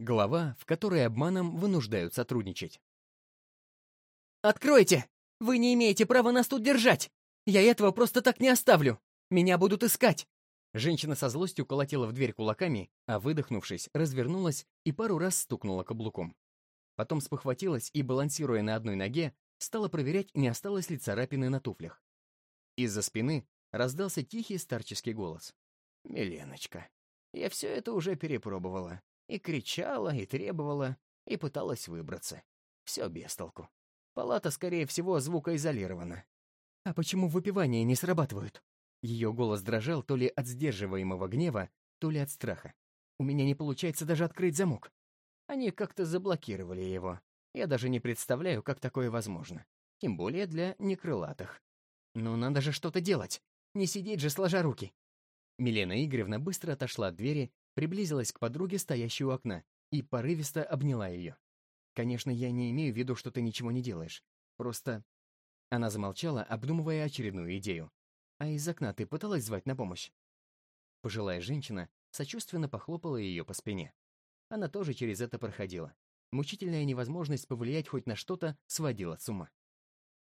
Глава, в которой обманом вынуждают сотрудничать. «Откройте! Вы не имеете права нас тут держать! Я этого просто так не оставлю! Меня будут искать!» Женщина со злостью колотила в дверь кулаками, а, выдохнувшись, развернулась и пару раз стукнула каблуком. Потом спохватилась и, балансируя на одной ноге, стала проверять, не осталось ли царапины на туфлях. Из-за спины раздался тихий старческий голос. «Миленочка, я все это уже перепробовала. И кричала, и требовала, и пыталась выбраться. Все без толку. Палата, скорее всего, звукоизолирована. А почему выпивания не срабатывают? Ее голос дрожал то ли от сдерживаемого гнева, то ли от страха. У меня не получается даже открыть замок. Они как-то заблокировали его. Я даже не представляю, как такое возможно. Тем более для некрылатых. Но надо же что-то делать. Не сидеть же сложа руки. Милена Игоревна быстро отошла от двери приблизилась к подруге, стоящей у окна, и порывисто обняла ее. «Конечно, я не имею в виду, что ты ничего не делаешь. Просто...» Она замолчала, обдумывая очередную идею. «А из окна ты пыталась звать на помощь?» Пожилая женщина сочувственно похлопала ее по спине. Она тоже через это проходила. Мучительная невозможность повлиять хоть на что-то сводила с ума.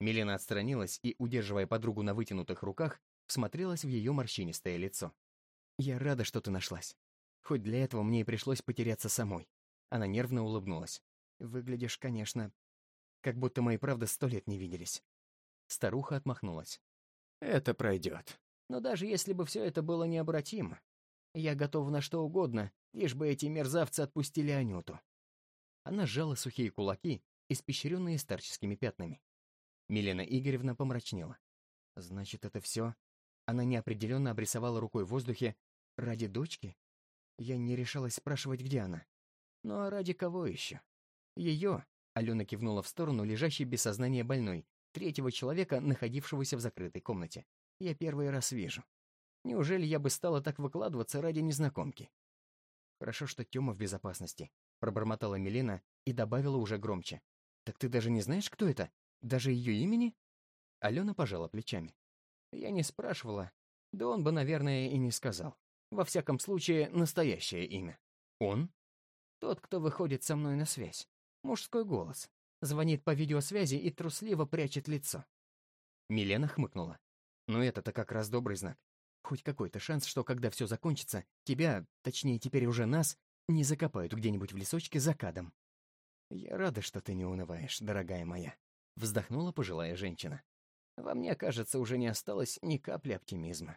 Милена отстранилась и, удерживая подругу на вытянутых руках, всмотрелась в ее морщинистое лицо. «Я рада, что ты нашлась. Хоть для этого мне и пришлось потеряться самой. Она нервно улыбнулась. Выглядишь, конечно, как будто мы и правда сто лет не виделись. Старуха отмахнулась. Это пройдет. Но даже если бы все это было необратимо, я готова на что угодно, лишь бы эти мерзавцы отпустили Анюту. Она сжала сухие кулаки, испещренные старческими пятнами. Милена Игоревна помрачнела. Значит, это все? Она неопределенно обрисовала рукой в воздухе ради дочки? Я не решалась спрашивать, где она. Ну а ради кого еще? Ее, Алена кивнула в сторону лежащей без сознания больной, третьего человека, находившегося в закрытой комнате. Я первый раз вижу. Неужели я бы стала так выкладываться ради незнакомки? Хорошо, что Тёма в безопасности, пробормотала Милена и добавила уже громче. Так ты даже не знаешь, кто это? Даже ее имени? Алена пожала плечами. Я не спрашивала. Да он бы, наверное, и не сказал. Во всяком случае, настоящее имя. Он? Тот, кто выходит со мной на связь. Мужской голос. Звонит по видеосвязи и трусливо прячет лицо. Милена хмыкнула. Но это-то как раз добрый знак. Хоть какой-то шанс, что когда все закончится, тебя, точнее теперь уже нас, не закопают где-нибудь в лесочке за кадом. Я рада, что ты не унываешь, дорогая моя. Вздохнула пожилая женщина. Во мне, кажется, уже не осталось ни капли оптимизма.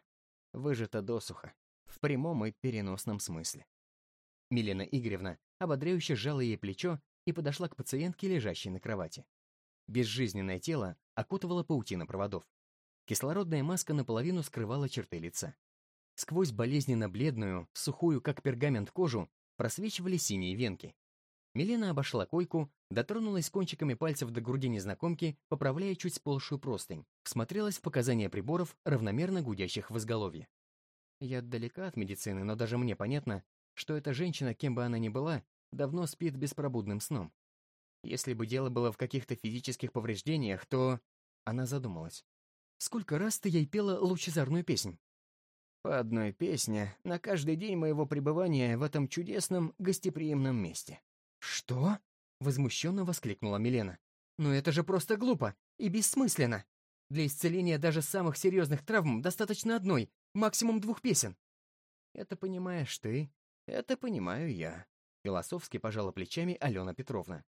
Выжата досуха в прямом и переносном смысле. Милена Игоревна ободряюще сжала ей плечо и подошла к пациентке, лежащей на кровати. Безжизненное тело окутывало паутина проводов. Кислородная маска наполовину скрывала черты лица. Сквозь болезненно бледную, сухую, как пергамент кожу, просвечивали синие венки. Милена обошла койку, дотронулась кончиками пальцев до груди незнакомки, поправляя чуть сползшую простынь, всмотрелась в показания приборов, равномерно гудящих в изголовье. Я далека от медицины, но даже мне понятно, что эта женщина, кем бы она ни была, давно спит беспробудным сном. Если бы дело было в каких-то физических повреждениях, то... Она задумалась. Сколько раз ты ей пела лучезарную песнь? По одной песне на каждый день моего пребывания в этом чудесном гостеприимном месте. Что? Возмущенно воскликнула Милена. Но это же просто глупо и бессмысленно. Для исцеления даже самых серьезных травм достаточно одной, максимум двух песен. Это понимаешь ты, это понимаю я. Философски пожала плечами Алена Петровна.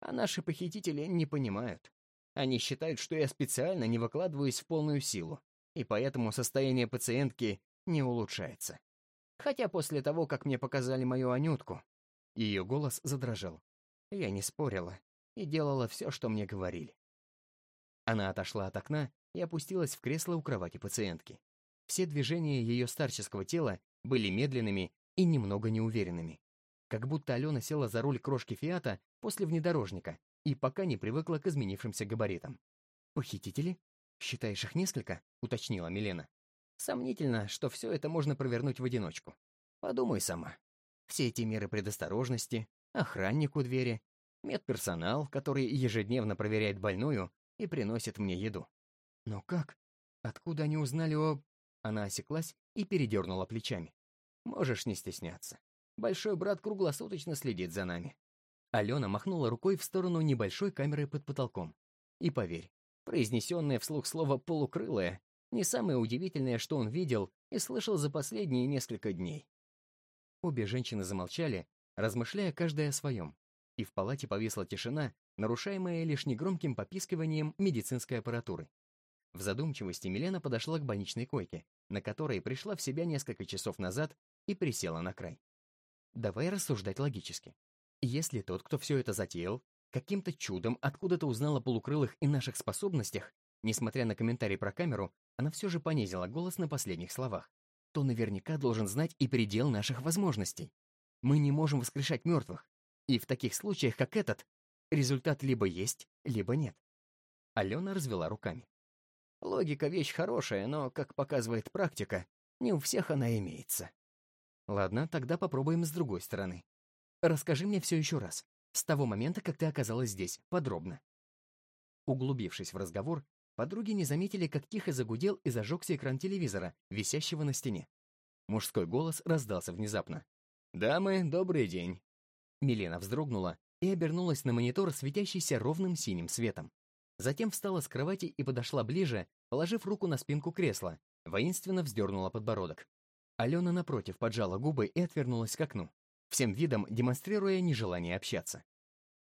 А наши похитители не понимают. Они считают, что я специально не выкладываюсь в полную силу, и поэтому состояние пациентки не улучшается. Хотя после того, как мне показали мою Анютку, ее голос задрожал. Я не спорила и делала все, что мне говорили. Она отошла от окна и опустилась в кресло у кровати пациентки. Все движения ее старческого тела были медленными и немного неуверенными. Как будто Алена села за руль крошки Фиата после внедорожника и пока не привыкла к изменившимся габаритам. «Похитители? Считаешь их несколько?» — уточнила Милена. «Сомнительно, что все это можно провернуть в одиночку. Подумай сама. Все эти меры предосторожности, охранник у двери, медперсонал, который ежедневно проверяет больную и приносит мне еду. Но как? Откуда они узнали о... Она осеклась и передернула плечами. «Можешь не стесняться. Большой брат круглосуточно следит за нами. Алена махнула рукой в сторону небольшой камеры под потолком. И поверь, произнесенное вслух слово «полукрылое» не самое удивительное, что он видел и слышал за последние несколько дней. Обе женщины замолчали, размышляя каждая о своем, и в палате повисла тишина, нарушаемая лишь негромким попискиванием медицинской аппаратуры. В задумчивости Милена подошла к больничной койке, на которой пришла в себя несколько часов назад и присела на край. Давай рассуждать логически. Если тот, кто все это затеял, каким-то чудом откуда-то узнал о полукрылых и наших способностях, несмотря на комментарий про камеру, она все же понизила голос на последних словах, то наверняка должен знать и предел наших возможностей. Мы не можем воскрешать мертвых, и в таких случаях, как этот, результат либо есть, либо нет. Алена развела руками. Логика — вещь хорошая, но, как показывает практика, не у всех она имеется. Ладно, тогда попробуем с другой стороны. Расскажи мне все еще раз, с того момента, как ты оказалась здесь, подробно. Углубившись в разговор, подруги не заметили, как тихо загудел и зажегся экран телевизора, висящего на стене. Мужской голос раздался внезапно. «Дамы, добрый день!» Милена вздрогнула и обернулась на монитор, светящийся ровным синим светом. Затем встала с кровати и подошла ближе, положив руку на спинку кресла, воинственно вздернула подбородок. Алена, напротив, поджала губы и отвернулась к окну, всем видом демонстрируя нежелание общаться.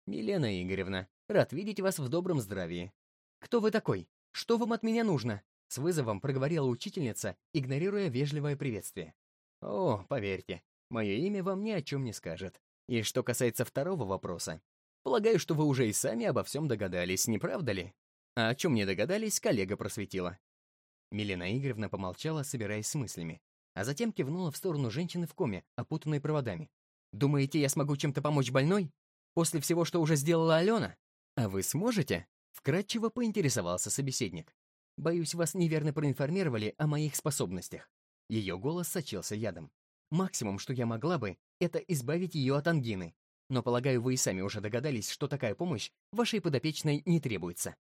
«Милена Игоревна, рад видеть вас в добром здравии». «Кто вы такой? Что вам от меня нужно?» С вызовом проговорила учительница, игнорируя вежливое приветствие. «О, поверьте, мое имя вам ни о чем не скажет. И что касается второго вопроса, Полагаю, что вы уже и сами обо всем догадались, не правда ли? А о чем не догадались, коллега просветила. Милена Игоревна помолчала, собираясь с мыслями, а затем кивнула в сторону женщины в коме, опутанной проводами. «Думаете, я смогу чем-то помочь больной? После всего, что уже сделала Алена? А вы сможете?» Вкратчиво поинтересовался собеседник. «Боюсь, вас неверно проинформировали о моих способностях». Ее голос сочился ядом. «Максимум, что я могла бы, это избавить ее от ангины, но, полагаю, вы и сами уже догадались, что такая помощь вашей подопечной не требуется».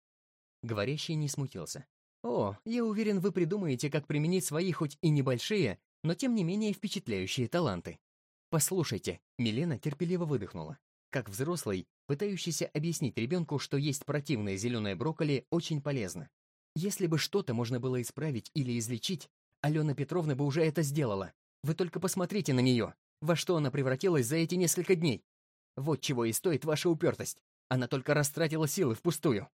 Говорящий не смутился. «О, я уверен, вы придумаете, как применить свои хоть и небольшие, но тем не менее впечатляющие таланты. Послушайте», — Милена терпеливо выдохнула. Как взрослый, пытающийся объяснить ребенку, что есть противное зеленое брокколи, очень полезно. Если бы что-то можно было исправить или излечить, Алена Петровна бы уже это сделала. Вы только посмотрите на нее, во что она превратилась за эти несколько дней. Вот чего и стоит ваша упертость. Она только растратила силы впустую.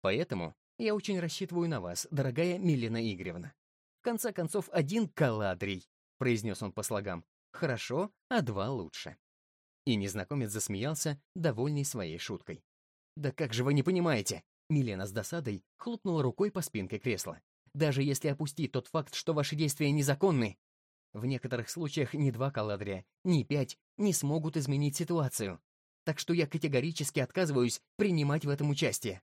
Поэтому я очень рассчитываю на вас, дорогая Милена Игоревна. В конце концов, один каладрий, произнес он по слогам. Хорошо, а два лучше. И незнакомец засмеялся, довольный своей шуткой. «Да как же вы не понимаете?» Милена с досадой хлопнула рукой по спинке кресла. «Даже если опустить тот факт, что ваши действия незаконны, в некоторых случаях ни два каладрия, ни пять не смогут изменить ситуацию. Так что я категорически отказываюсь принимать в этом участие.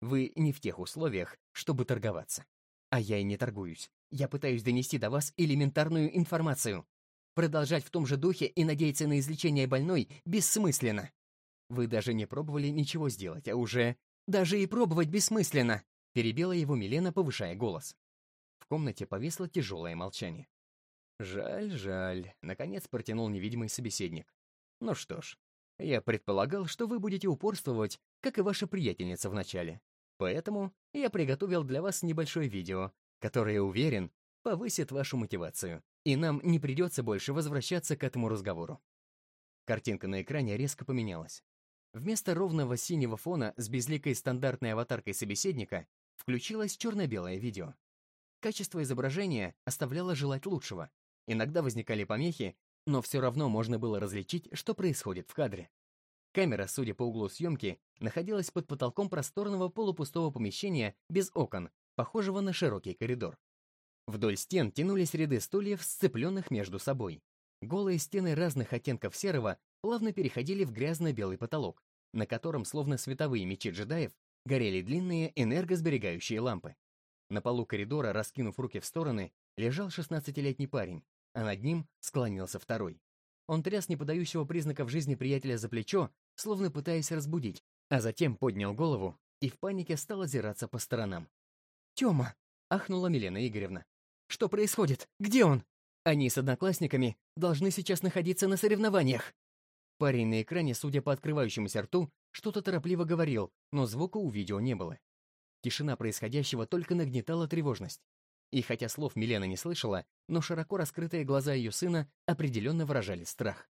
Вы не в тех условиях, чтобы торговаться. А я и не торгуюсь. Я пытаюсь донести до вас элементарную информацию. Продолжать в том же духе и надеяться на излечение больной бессмысленно. Вы даже не пробовали ничего сделать, а уже... Даже и пробовать бессмысленно!» Перебила его Милена, повышая голос. В комнате повисло тяжелое молчание. «Жаль, жаль», — наконец протянул невидимый собеседник. «Ну что ж, я предполагал, что вы будете упорствовать, как и ваша приятельница вначале. Поэтому я приготовил для вас небольшое видео, которое, уверен, повысит вашу мотивацию, и нам не придется больше возвращаться к этому разговору». Картинка на экране резко поменялась. Вместо ровного синего фона с безликой стандартной аватаркой собеседника включилось черно-белое видео. Качество изображения оставляло желать лучшего, Иногда возникали помехи, но все равно можно было различить, что происходит в кадре. Камера, судя по углу съемки, находилась под потолком просторного полупустого помещения без окон, похожего на широкий коридор. Вдоль стен тянулись ряды стульев, сцепленных между собой. Голые стены разных оттенков серого плавно переходили в грязно-белый потолок, на котором, словно световые мечи джедаев, горели длинные энергосберегающие лампы. На полу коридора, раскинув руки в стороны, лежал 16-летний парень, а над ним склонился второй. Он тряс неподающего признаков жизни приятеля за плечо, словно пытаясь разбудить, а затем поднял голову и в панике стал озираться по сторонам. «Тёма!» — ахнула Милена Игоревна. «Что происходит? Где он?» Они с одноклассниками должны сейчас находиться на соревнованиях. Парень на экране, судя по открывающемуся рту, что-то торопливо говорил, но звука у видео не было. Тишина происходящего только нагнетала тревожность. И хотя слов Милена не слышала, но широко раскрытые глаза ее сына определенно выражали страх.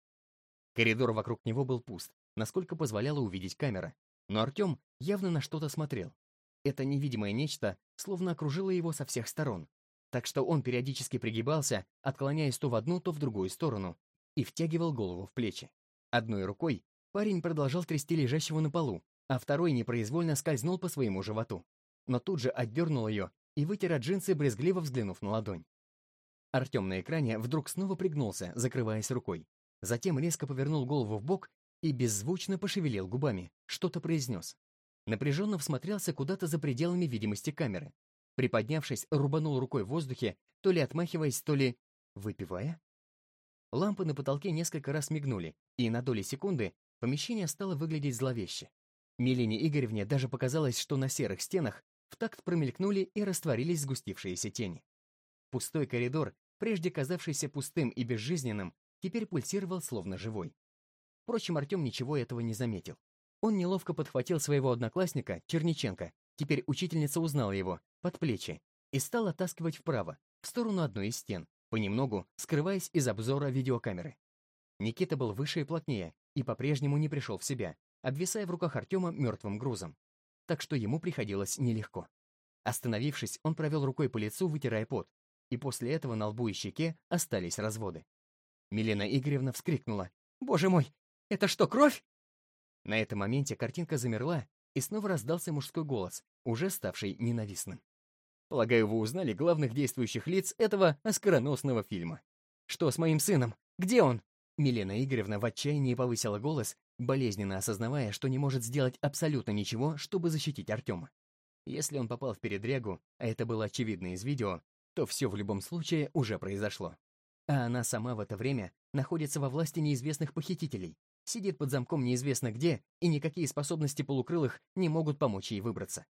Коридор вокруг него был пуст, насколько позволяла увидеть камера, но Артем явно на что-то смотрел. Это невидимое нечто словно окружило его со всех сторон, так что он периодически пригибался, отклоняясь то в одну, то в другую сторону, и втягивал голову в плечи. Одной рукой парень продолжал трясти лежащего на полу, а второй непроизвольно скользнул по своему животу. Но тут же отдернул ее и вытер от джинсы, брезгливо взглянув на ладонь. Артем на экране вдруг снова пригнулся, закрываясь рукой. Затем резко повернул голову в бок и беззвучно пошевелил губами, что-то произнес. Напряженно всмотрелся куда-то за пределами видимости камеры, Приподнявшись, рубанул рукой в воздухе, то ли отмахиваясь, то ли... выпивая? Лампы на потолке несколько раз мигнули, и на доли секунды помещение стало выглядеть зловеще. Милене Игоревне даже показалось, что на серых стенах в такт промелькнули и растворились сгустившиеся тени. Пустой коридор, прежде казавшийся пустым и безжизненным, теперь пульсировал словно живой. Впрочем, Артем ничего этого не заметил. Он неловко подхватил своего одноклассника, Черниченко, теперь учительница узнала его, под плечи и стал оттаскивать вправо, в сторону одной из стен, понемногу скрываясь из обзора видеокамеры. Никита был выше и плотнее и по-прежнему не пришел в себя, обвисая в руках Артема мертвым грузом. Так что ему приходилось нелегко. Остановившись, он провел рукой по лицу, вытирая пот, и после этого на лбу и щеке остались разводы. Милена Игоревна вскрикнула. «Боже мой, это что, кровь?» На этом моменте картинка замерла, и снова раздался мужской голос, уже ставший ненавистным. Полагаю, вы узнали главных действующих лиц этого оскароносного фильма. Что с моим сыном? Где он? Милена Игоревна в отчаянии повысила голос, болезненно осознавая, что не может сделать абсолютно ничего, чтобы защитить Артема. Если он попал в передрягу, а это было очевидно из видео, то все в любом случае уже произошло. А она сама в это время находится во власти неизвестных похитителей, сидит под замком неизвестно где, и никакие способности полукрылых не могут помочь ей выбраться.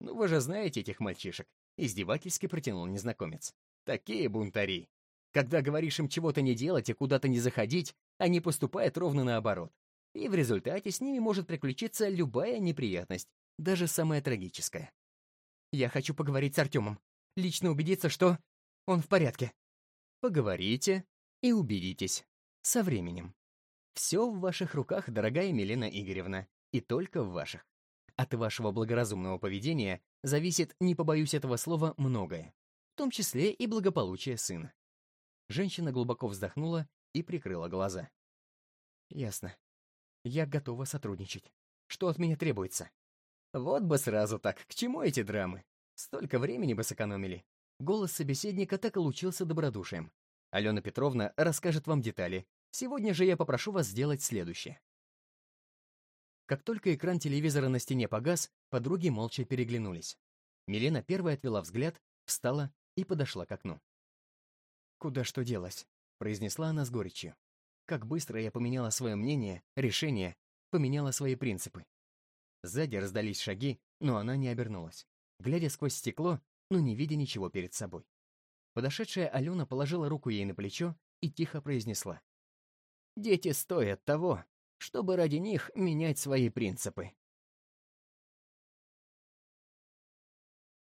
«Ну вы же знаете этих мальчишек», — издевательски протянул незнакомец. «Такие бунтари. Когда говоришь им чего-то не делать и куда-то не заходить, они поступают ровно наоборот. И в результате с ними может приключиться любая неприятность, даже самая трагическая. Я хочу поговорить с Артемом, лично убедиться, что он в порядке. Поговорите и убедитесь. Со временем. Все в ваших руках, дорогая Милена Игоревна, и только в ваших. От вашего благоразумного поведения зависит, не побоюсь этого слова, многое, в том числе и благополучие сына. Женщина глубоко вздохнула и прикрыла глаза. Ясно. Я готова сотрудничать. Что от меня требуется? Вот бы сразу так, к чему эти драмы? Столько времени бы сэкономили. Голос собеседника так и лучился добродушием. Алена Петровна расскажет вам детали. Сегодня же я попрошу вас сделать следующее. Как только экран телевизора на стене погас, подруги молча переглянулись. Милена первая отвела взгляд, встала и подошла к окну. «Куда что делась?» — произнесла она с горечью. «Как быстро я поменяла свое мнение, решение, поменяла свои принципы». Сзади раздались шаги, но она не обернулась, глядя сквозь стекло, но не видя ничего перед собой. Подошедшая Алена положила руку ей на плечо и тихо произнесла. «Дети стоят того, чтобы ради них менять свои принципы.